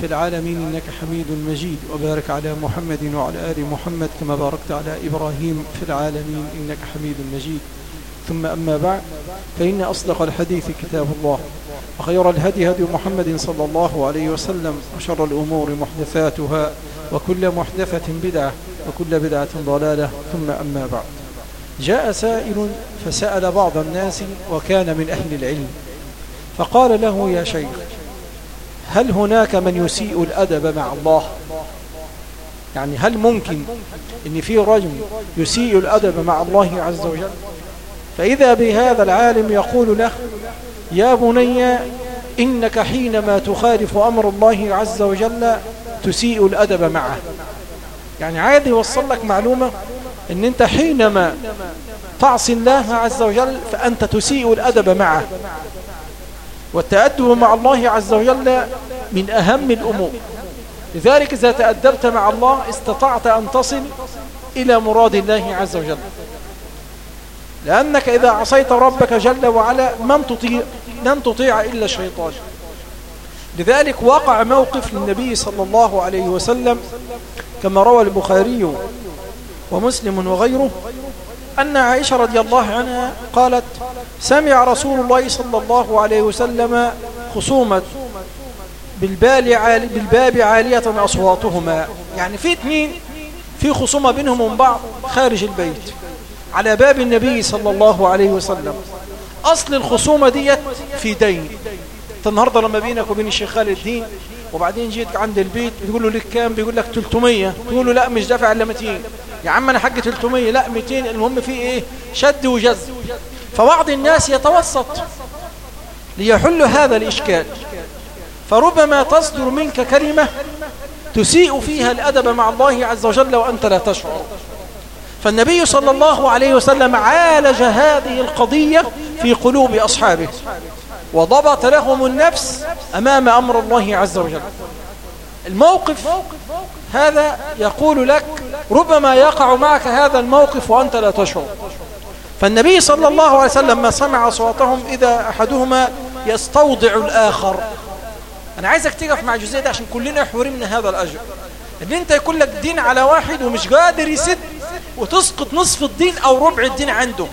في العالمين إنك حميد مجيد. وبارك على محمد وعلى آل محمد كما باركت على إبراهيم في العالمين إنك حميد مجيد. ثم أما بعد فإن أصدق الحديث كتاب الله وخير الهدي هدي محمد صلى الله عليه وسلم وشر الأمور محدثاتها وكل محدثة بدعة وكل بدعة ضلالة. ثم أما بعد جاء سائل فسأل بعض الناس وكان من أهل العلم فقال له يا شيخ هل هناك من يسيء الأدب مع الله؟ يعني هل ممكن إن في رجل يسيء الأدب مع الله عز وجل؟ فإذا بهذا العالم يقول له يا بني إنك حينما تخالف أمر الله عز وجل تسيء الأدب معه. يعني عادي يوصل لك معلومة إن أنت حينما تعصي الله عز وجل فأنت تسيء الأدب معه. والتأدب مع الله عز وجل من أهم الأمور. لذلك إذا تأدبت مع الله استطعت أن تصل إلى مراد الله عز وجل. لأنك إذا عصيت ربك جل وعلا من تطيع لن تطيع إلا الشيطان. لذلك وقع موقف للنبي صلى الله عليه وسلم كما روى البخاري ومسلم وغيره أن عائشة رضي الله عنها قالت سمع رسول الله صلى الله عليه وسلم خصومة بالبال عالي بالباب عالية أصواتهما. يعني في اثنين في خصومة بينهم وبين بعض خارج البيت على باب النبي صلى الله عليه وسلم. أصل الخصومة ديت في دين. النهاردة لما بينك وبين الشيخ خالد الدين وبعدين جيت عند البيت بيقول له لك كام؟ بيقول لك 300 تقول له لا مش دافع إلا 200 يا عم أنا حق 300 لا 200 المهم في إيه؟ شد وجز فبعض الناس يتوسط ليحل هذا الإشكال. فربما تصدر منك كلمة تسيء فيها الأدب مع الله عز وجل وأنت لا تشعر. فالنبي صلى الله عليه وسلم عالج هذه القضية في قلوب أصحابه وضبط لهم النفس أمام أمر الله عز وجل. الموقف هذا يقول لك ربما يقع معك هذا الموقف وأنت لا تشعر. فالنبي صلى الله عليه وسلم ما سمع صوتهم إذا أحدهما يستوضع الآخر. أنا عايزك تقف مع الجزئية دي عشان كلنا حرمنا هذا الأجر. إن أنت يكون لك دين على واحد ومش قادر يسد وتسقط نصف الدين أو ربع الدين عنده.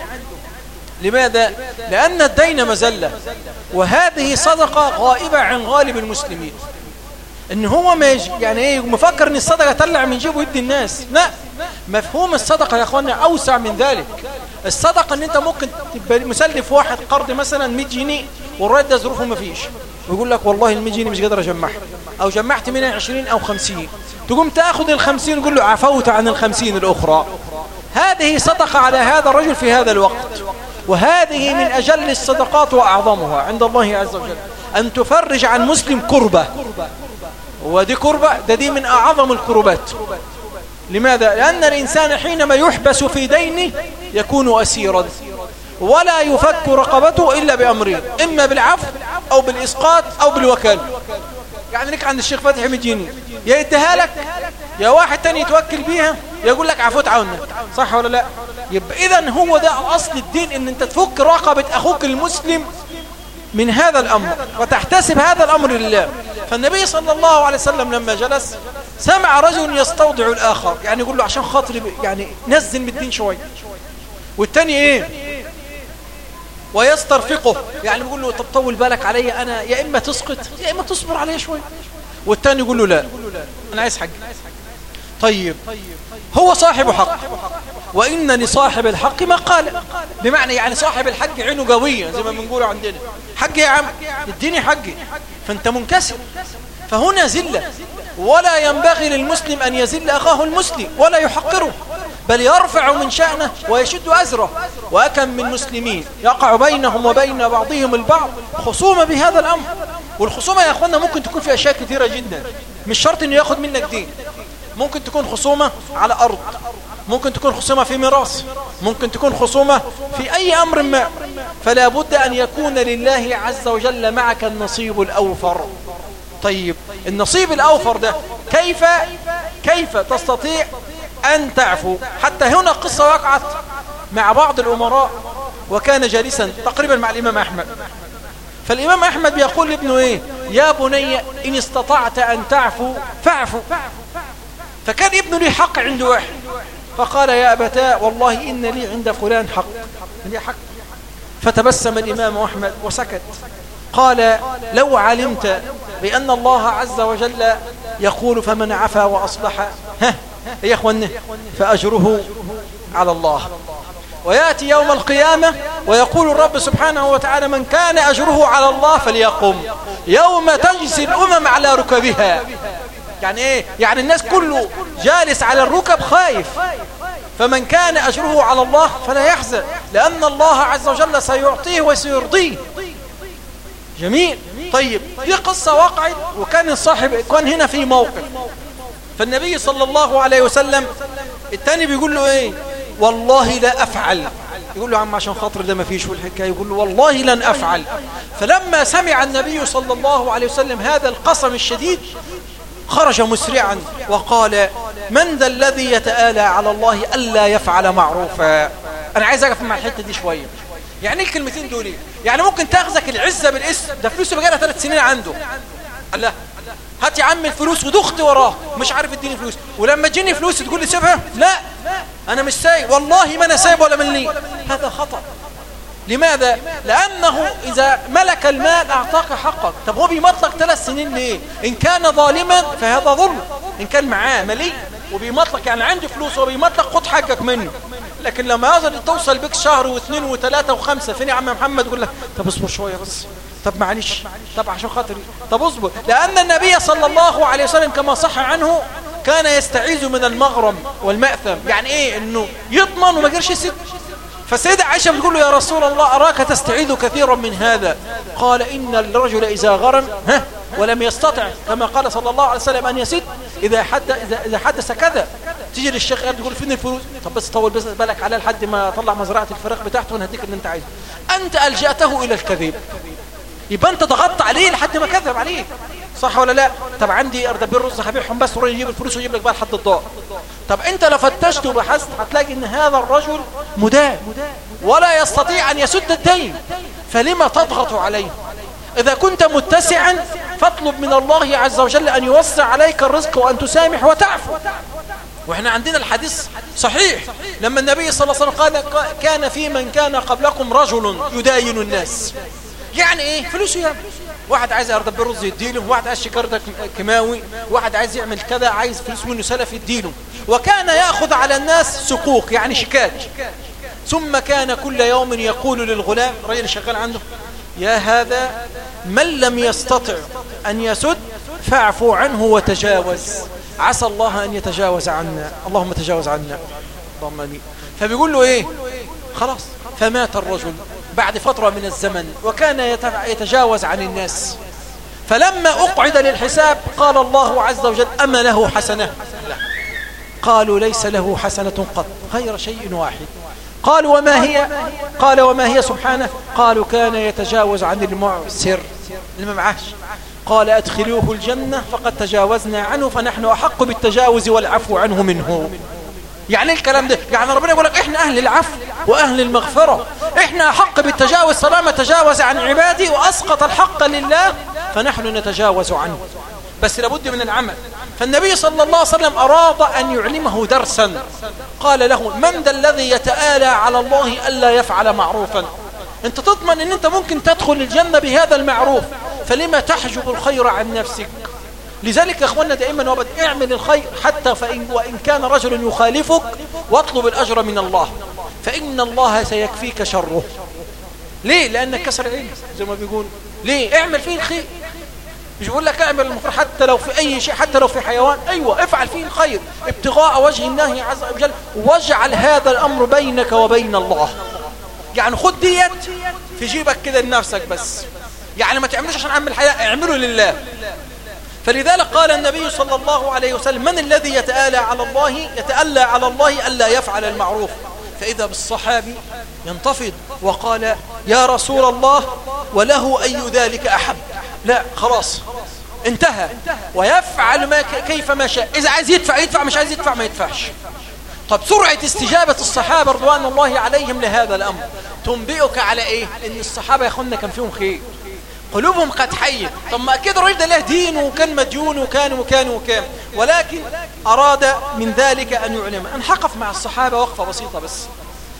لماذا؟ لأن الدين مزلة وهذه صدقة غائبة عن غالب المسلمين. إن هو ما يج... يعني إيه مفكر إن الصدقة تطلع من جيبه يدي الناس. لا. مفهوم الصدقة يا اخوانا أوسع من ذلك. الصدقة إن أنت ممكن تبقى مسلف واحد قرض مثلا 100 جنيه والراجل ده ظروفه ما فيش. ويقول لك والله ال 100 جنيه مش قادر أجمعها. أو جمعت منها 20 أو 50 تقوم تأخذ ال 50 وتقول له عفوت عن ال 50 الأخرى. هذه صدقة على هذا الرجل في هذا الوقت. وهذه من أجل الصدقات وأعظمها عند الله عز وجل. أن تفرج عن مسلم ودي كربة ده دي من أعظم الكربات. لماذا؟ لأن الإنسان حينما يحبس في دينه يكون أسيرا. ولا يفك رقبته إلا بأمرين إما بالعفو أو بالإسقاط أو بالوكال يعني لك عند الشيخ فتحي مديني يا يديها لك يا واحد تاني يتوكل بيها يقول لك عفوت عونك صح ولا لا؟ يبقى إذا هو ده أصل الدين إن أنت تفك رقبة أخوك المسلم من هذا الأمر وتحتسب هذا الأمر لله. فالنبي صلى الله عليه وسلم لما جلس سمع رجل يستوضع الآخر يعني يقول له عشان خاطر يعني نزل من الدين شوية والتاني إيه؟ ويسترفقه. يعني بيقول له طب طول بالك علي أنا يا إما تسقط يا إما تصبر علي شوية والتاني يقول له لا أنا عايز حق. طيب هو صاحب حق. وإن لصاحب الحق مقالة بمعنى يعني صاحب الحق عينه قوية زي ما بنقول عندنا. حق يا عم اديني حقي. فأنت منكسر. فهنا زلة. ولا ينبغي للمسلم أن يزل أخاه المسلم ولا يحقره. بل يرفع من شأنه ويشد أزره. وأكم من مسلمين يقع بينهم وبين بعضهم البعض خصومة بهذا الأمر. والخصومة يا أخوانا ممكن تكون في أشياء كثيرة جدا. مش شرط أنه يأخذ منك دين. ممكن تكون خصومة على أرض ممكن تكون خصومة في ميراث ممكن تكون خصومة في أي أمر ما فلا بد أن يكون لله عز وجل معك النصيب الأوفر. طيب النصيب الأوفر ده كيف كيف تستطيع أن تعفو؟ حتى هنا قصة وقعت مع بعض الأمراء وكان جالسا تقريبا مع الإمام أحمد. فالإمام أحمد بيقول لابنه إيه؟ يا بني إن استطعت أن تعفو فاعفو. فكان ابنه لي حق عند واحد. فقال يا أبتاء والله إن لي عند فلان حق. لي حق؟ فتبسم الإمام أحمد وسكت. قال لو علمت بأن الله عز وجل يقول فمن عفا وأصلح. ها يا أخواني فأجره على الله. ويأتي يوم القيامة ويقول الرب سبحانه وتعالى من كان أجره على الله فليقم. يوم تجسي الأمم على ركبها. يعني إيه؟ يعني الناس كله جالس على الركب خايف. فمن كان أجره على الله فلا يحزن لأن الله عز وجل سيعطيه وسيرضيه. جميل. طيب دي قصة وقعت وكان الصاحب كان هنا في موقف. فالنبي صلى الله عليه وسلم التاني بيقول له إيه؟ والله لا أفعل. يقول له عم عشان خاطر ده ما فيش والحكاية. يقول له والله لن أفعل. فلما سمع النبي صلى الله عليه وسلم هذا القسم الشديد خرج مسرعا وقال من ذا الذي يتآلى على الله ألا يفعل معروفا؟ أنا عايز أقف مع الحتة دي شوية. يعني إيه الكلمتين دول؟ يعني ممكن تأخذك العزة بالاسم ده فلوسه بقى ثلاث سنين عنده. الله. هات يا عم الفلوس ودخت وراه. مش عارف اديني فلوس. ولما تجيني فلوس تقول لي سيبها؟ لا. أنا مش سايب. والله ما أنا سايب ولا من لي هذا خطأ. لماذا؟ لأنه إذا ملك المال أعطاك حقك. طب هو بيمطلق ثلاث سنين ليه؟ إن كان ظالما فهذا ظلم. إن كان معاه ملي وبيمطلق يعني عندي فلوس وبيمطلق خد حقك منه. لكن لما يظل توصل بك شهر واثنين وثلاثة وخمسة فين يا عم محمد؟ يقول لك طب اصبر شوية بس. طب معلش. طب عشان خاطري طب اصبر. لأن النبي صلى الله عليه وسلم كما صح عنه كان يستعيذ من المغرم والمأثم. يعني إيه؟ إنه يضمن وما يقدرش يسد. فالسيدة عائشة بتقول له يا رسول الله أراك تستعيذ كثيرا من هذا؟ قال إن الرجل إذا غرم ها ولم يستطع كما قال صلى الله عليه وسلم أن يسد إذا حدث, إذا, إذا حدث كذا تيجي للشيخ تقول فين الفلوس؟ طب بس طول بس بالك عليه لحد ما طلع مزرعة الفراخ بتاعته وأنا هديك اللي أنت عايزه. أنت ألجأته إلى الكذب يبقى أنت ضغطت عليه لحد ما كذب عليك صح ولا لا؟ طب عندي اردبين رز هبيعهم بس وراني يجيب الفلوس ويجيب لك بقى لحد الدار طب أنت لو فتشت وبحثت هتلاقي إن هذا الرجل مدان ولا يستطيع أن يسد الدين. فلما تضغط عليه؟ إذا كنت متسعا فاطلب من الله عز وجل أن يوسع عليك الرزق وأن تسامح وتعفو. وإحنا عندنا الحديث صحيح. لما النبي صلى الله عليه وسلم قال كان في من كان قبلكم رجل يداين الناس. يعني إيه؟ فلوسه يعمل واحد عايز يرضى بالرز يديله واحد عايز شكردة كيماوي واحد عايز يعمل كذا عايز فلوس منه سلف يديله وكان يأخذ على الناس سقوق يعني شكات ثم كان كل يوم يقول للغلام رجل شغال عنده يا هذا من لم يستطع أن يسد فاعفو عنه وتجاوز. عسى الله أن يتجاوز عنا. اللهم تجاوز عنا. اللهم أمين. فبيقول له إيه؟ خلاص. فمات الرجل. بعد فترة من الزمن وكان يتجاوز عن الناس. فلما أقعد للحساب قال الله عز وجل أما له حسنة. قالوا ليس له حسنة قط غير شيء واحد. قال وما هي؟ قال وما هي سبحانه؟ قالوا كان يتجاوز عن المعسر اللي معاش قال أدخلوه الجنة فقد تجاوزنا عنه فنحن أحق بالتجاوز والعفو عنه منه. يعني الكلام ده؟ يعني ربنا يقول لك إحنا أهل العفو وأهل المغفرة. إحنا حق بالتجاوز طالما تجاوز عن عبادي وأسقط الحق لله فنحن نتجاوز عنه. بس لابد من العمل. فالنبي صلى الله عليه وسلم أراد أن يعلمه درسا. قال له من ذا الذي يتآلى على الله ألا يفعل معروفا؟ أنت تضمن إن أنت ممكن تدخل الجنة بهذا المعروف. فلما تحجب الخير عن نفسك؟ لذلك يا اخوانا دائما وابد اعمل الخير حتى فإن وإن كان رجل يخالفك واطلب الأجر من الله فإن الله سيكفيك شره. ليه؟ لأنك كسر عينك زي ما بيقول. ليه؟ اعمل فيه الخير. مش بقول لك اعمل المفروض حتى لو في أي شيء حتى لو في حيوان. أيوة افعل فيه الخير. ابتغاء وجه الله عز وجل واجعل هذا الأمر بينك وبين الله. يعني خد ديت في جيبك كده لنفسك بس. يعني ما تعملوش عشان عم الحياة اعمله لله. فلذلك قال النبي صلى الله عليه وسلم من الذي يتآلى على الله؟ يتألى على الله ألا يفعل المعروف. فإذا بالصحابي ينتفض وقال يا رسول الله وله أي ذلك أحب؟ لا خلاص انتهى. ويفعل ما كيف ما شاء. إذا عايز يدفع يدفع مش عايز يدفع ما يدفعش. طب سرعة استجابة الصحابة رضوان الله عليهم لهذا الأمر تنبئك على إيه؟ إن الصحابة يا كان فيهم خير. قلوبهم قد حية طب ما أكيد الرجل ده له دين وكان مديون وكان وكان وكان. ولكن أراد من ذلك أن يعلم. أن حقف مع الصحابة وقفة بسيطة بس.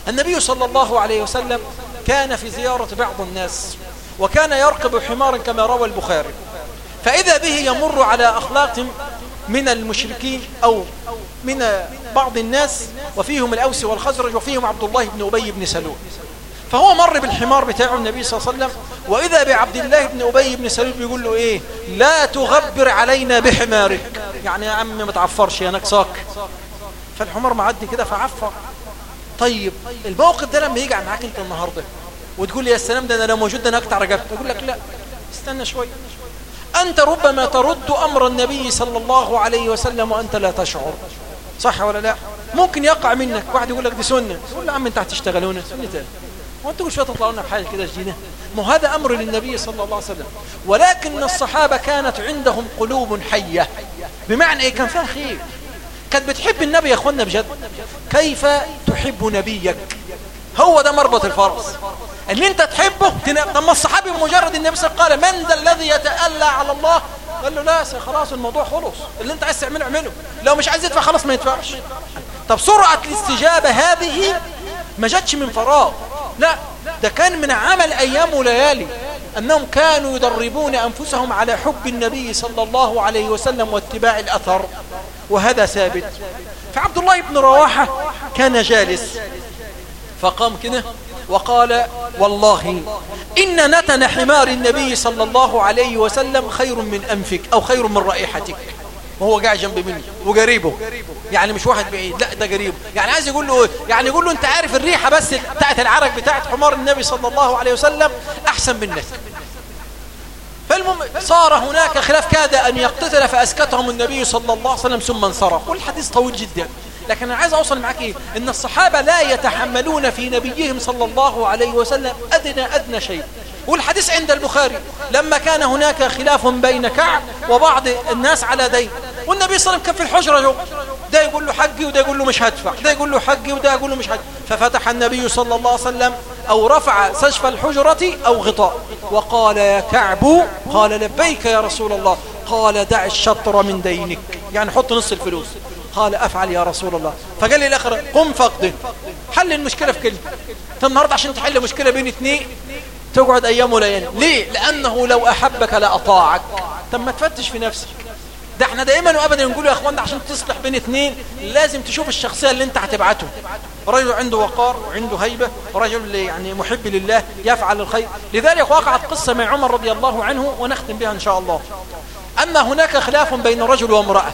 النبي صلى الله عليه وسلم كان في زيارة بعض الناس وكان يركب حمارا كما روى البخاري. فإذا به يمر على أخلاق من المشركين أو من بعض الناس وفيهم الأوس والخزرج وفيهم عبد الله بن أبي بن سلول. فهو مر بالحمار بتاعه النبي صلى الله عليه وسلم وإذا بعبد الله بن أبي بن سلول بيقول له إيه؟ لا تغبر علينا بحمارك. يعني يا عم ما تعفرش يا نكساك فالحمار معدي كده فعفر طيب الموقف ده لما يجي معاك انت النهارده وتقول لي يا سلام ده أنا لو موجود ده أنا أقطع رقبتي. أقول لك لا استنى شوية أنت ربما ترد أمر النبي صلى الله عليه وسلم وأنت لا تشعر. صح ولا لا؟ ممكن يقع منك. واحد يقول لك دي سنة. تقول له عم أنت هتشتغلون؟ سنة تاني وانت كل شوية تطلعوا لنا بحاجة كده جديده ما هذا أمر للنبي صلى الله عليه وسلم. ولكن الصحابة كانت عندهم قلوب حية. بمعنى إيه؟ كان فيها خير. كانت بتحب النبي يا أخوانا بجد. كيف تحب نبيك؟ هو ده مربط الفرس. اللي أنت تحبه طب ما الصحابي بمجرد النبي صلى الله عليه وسلم قال من ذا الذي يتألى على الله؟ قال له لا خلاص الموضوع خلص. اللي أنت عايز تعمله اعمله. لو مش عايز يدفع خلاص ما يدفعش. طب سرعة الاستجابة هذه ما جاتش من فراغ. لا ده كان من عمل أيام وليالي أنهم كانوا يدربون أنفسهم على حب النبي صلى الله عليه وسلم واتباع الأثر وهذا ثابت. فعبد الله بن رواحة كان جالس فقام كده وقال والله إن نتن حمار النبي صلى الله عليه وسلم خير من أنفك أو خير من رائحتك. وهو قاعد جنب مني وقريبه. يعني مش واحد بعيد لا ده قريبه يعني عايز يقول له يعني يقول له أنت عارف الريحة بس بتاعت العرق بتاعت حمار النبي صلى الله عليه وسلم أحسن منك. فالمهم صار هناك خلاف كاد أن يقتتل فأسكتهم النبي صلى الله عليه وسلم ثم انصرف. والحديث طويل جدا. لكن أنا عايز أوصل معاك إيه؟ إن الصحابة لا يتحملون في نبيهم صلى الله عليه وسلم أدنى أدنى شيء. والحديث عند البخاري لما كان هناك خلاف بين كعب وبعض الناس على دين والنبي صلى الله عليه وسلم كان في الحجرة جو ده يقول له حقي وده يقول له مش هدفع ده يقول له حقي وده يقول له مش هدفع. ففتح النبي صلى الله عليه وسلم أو رفع سجف الحجرة أو غطاء وقال يا كعب قال لبيك يا رسول الله قال دع الشطر من دينك. يعني حط نص الفلوس. قال أفعل يا رسول الله. فقال لي الآخر قم فقده حل المشكلة في كلمة. النهاردة عشان تحل مشكلة بين اثنين تقعد أيام وليالي. ليه؟ لأنه لو أحبك لأطاعك طب ما تفتش في نفسك. ده إحنا دائما وابدا نقول يا اخوانا عشان تصلح بين اثنين لازم تشوف الشخصية اللي أنت هتبعته. رجل عنده وقار وعنده هيبة رجل يعني محب لله يفعل الخير. لذلك وقعت قصة مع عمر رضي الله عنه ونختم بها إن شاء الله. أن هناك خلاف بين رجل وامرأة.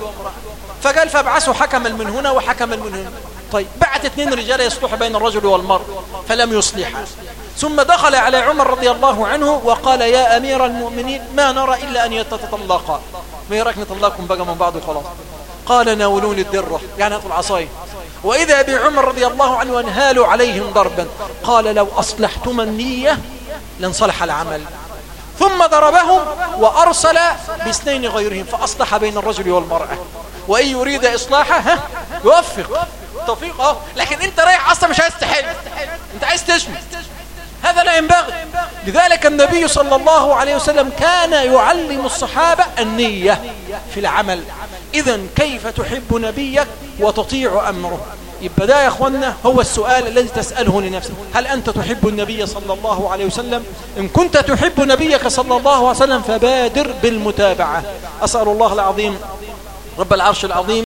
فقال فابعثوا حكما من هنا وحكما من هنا. طيب بعت اثنين رجال يصلح بين الرجل والمرء فلم يصلحا. ثم دخل على عمر رضي الله عنه وقال يا أمير المؤمنين ما نرى إلا أن يتطلقا. ما يراك نطلقكم؟ بقى من بعض وخلاص قال ناولوني الدرة. يعني أطلع عصاي. وإذا بعمر رضي الله عنه انهالوا عليهم ضربا قال لو أصلحتم النية لانصلح العمل. ثم ضربهم وأرسل باثنين غيرهم فأصلح بين الرجل والمرأة. وإن يريد إصلاحه يوفق. توفيق آه لكن أنت رايح أصلا مش عايز تحل. أنت عايز تشمت هذا لا ينبغي. لذلك النبي صلى الله عليه وسلم كان يعلم الصحابة النية في العمل. إذا كيف تحب نبيك وتطيع أمره؟ يبقى ده يا أخوانا هو السؤال الذي تسأله لنفسك. هل أنت تحب النبي صلى الله عليه وسلم؟ إن كنت تحب نبيك صلى الله عليه وسلم فبادر بالمتابعة. أسأل الله العظيم رب العرش العظيم